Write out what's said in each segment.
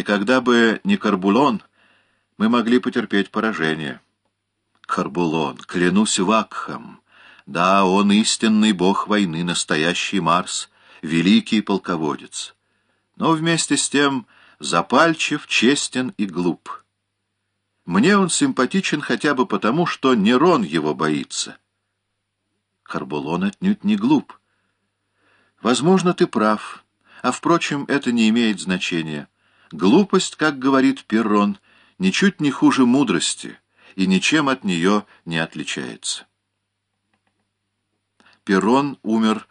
И когда бы не Карбулон, мы могли потерпеть поражение. Карбулон, клянусь Вакхом, да, он истинный бог войны, настоящий Марс, великий полководец. Но вместе с тем запальчив, честен и глуп. Мне он симпатичен хотя бы потому, что Нерон его боится. Карбулон отнюдь не глуп. Возможно, ты прав, а, впрочем, это не имеет значения. Глупость, как говорит Перрон, ничуть не хуже мудрости и ничем от нее не отличается. Перрон умер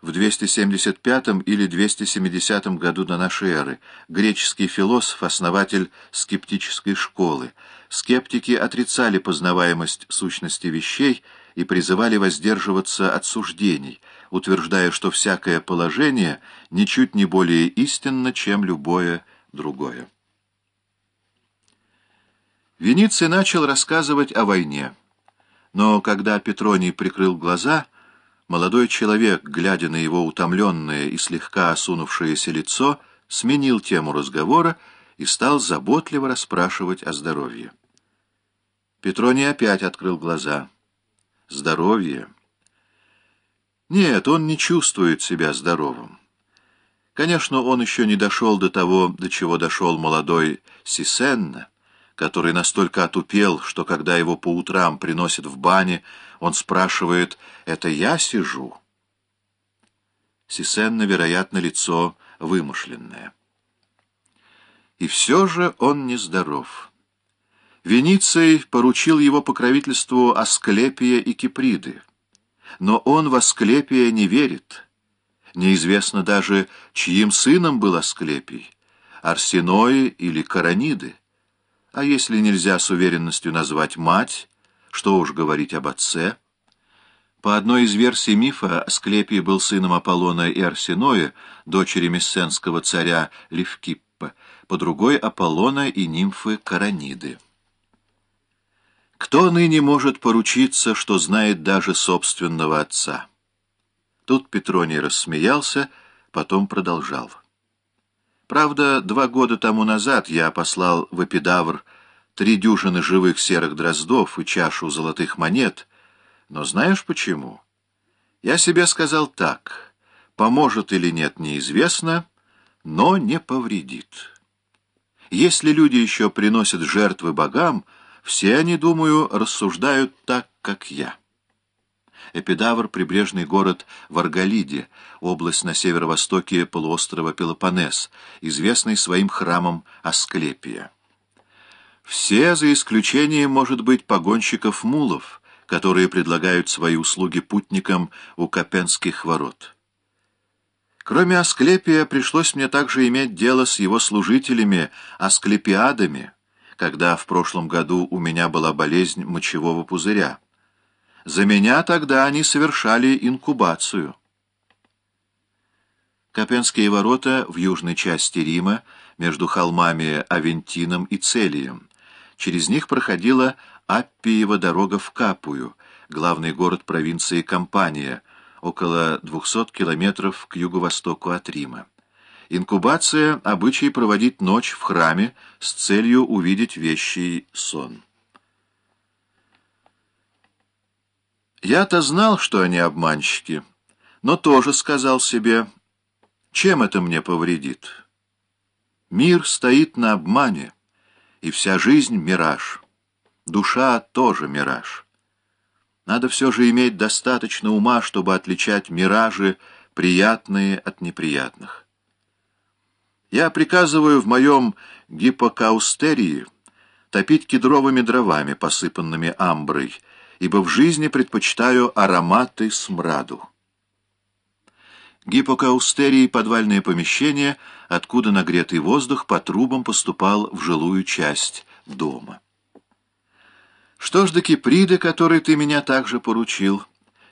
в 275 или 270 году до нашей эры, греческий философ, основатель скептической школы. Скептики отрицали познаваемость сущности вещей и призывали воздерживаться от суждений, утверждая, что всякое положение ничуть не более истинно, чем любое другое. Вениций начал рассказывать о войне, но когда Петроний прикрыл глаза, молодой человек, глядя на его утомленное и слегка осунувшееся лицо, сменил тему разговора и стал заботливо расспрашивать о здоровье. Петроний опять открыл глаза. Здоровье? Нет, он не чувствует себя здоровым. Конечно, он еще не дошел до того, до чего дошел молодой Сисенна, который настолько отупел, что когда его по утрам приносят в бане, он спрашивает «Это я сижу?» Сисенна, вероятно, лицо вымышленное. И все же он нездоров. Вениций поручил его покровительству Асклепия и Киприды. Но он в Асклепия не верит. Неизвестно даже, чьим сыном был Асклепий, Арсенои или Караниды. А если нельзя с уверенностью назвать мать, что уж говорить об отце? По одной из версий мифа, Асклепий был сыном Аполлона и Арсеноя, дочери мессенского царя Левкиппа, по другой — Аполлона и нимфы Караниды. Кто ныне может поручиться, что знает даже собственного отца? Тут Петроний рассмеялся, потом продолжал. Правда, два года тому назад я послал в Эпидавр три дюжины живых серых дроздов и чашу золотых монет, но знаешь почему? Я себе сказал так, поможет или нет, неизвестно, но не повредит. Если люди еще приносят жертвы богам, все они, думаю, рассуждают так, как я. Эпидавр — прибрежный город в Арголиде, область на северо-востоке полуострова Пелопоннес, известный своим храмом Асклепия. Все, за исключением, может быть, погонщиков мулов, которые предлагают свои услуги путникам у Копенских ворот. Кроме Асклепия, пришлось мне также иметь дело с его служителями, асклепиадами, когда в прошлом году у меня была болезнь мочевого пузыря. За меня тогда они совершали инкубацию. Копенские ворота в южной части Рима, между холмами Авентином и Целием. Через них проходила Аппиева дорога в Капую, главный город провинции Кампания, около 200 километров к юго-востоку от Рима. Инкубация — обычай проводить ночь в храме с целью увидеть вещий сон. Я-то знал, что они обманщики, но тоже сказал себе, чем это мне повредит. Мир стоит на обмане, и вся жизнь — мираж. Душа тоже мираж. Надо все же иметь достаточно ума, чтобы отличать миражи, приятные от неприятных. Я приказываю в моем гиппокаустерии топить кедровыми дровами, посыпанными амброй, ибо в жизни предпочитаю ароматы смраду. Гиппокаустерии — подвальное помещение, откуда нагретый воздух по трубам поступал в жилую часть дома. Что ж до Киприды, которой ты меня также поручил,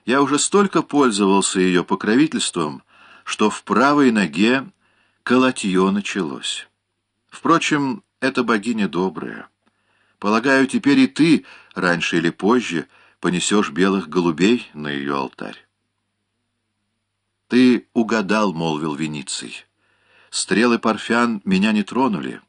я уже столько пользовался ее покровительством, что в правой ноге колотье началось. Впрочем, эта богиня добрая. Полагаю, теперь и ты, раньше или позже, понесешь белых голубей на ее алтарь. Ты угадал, — молвил Вениций. Стрелы парфян меня не тронули.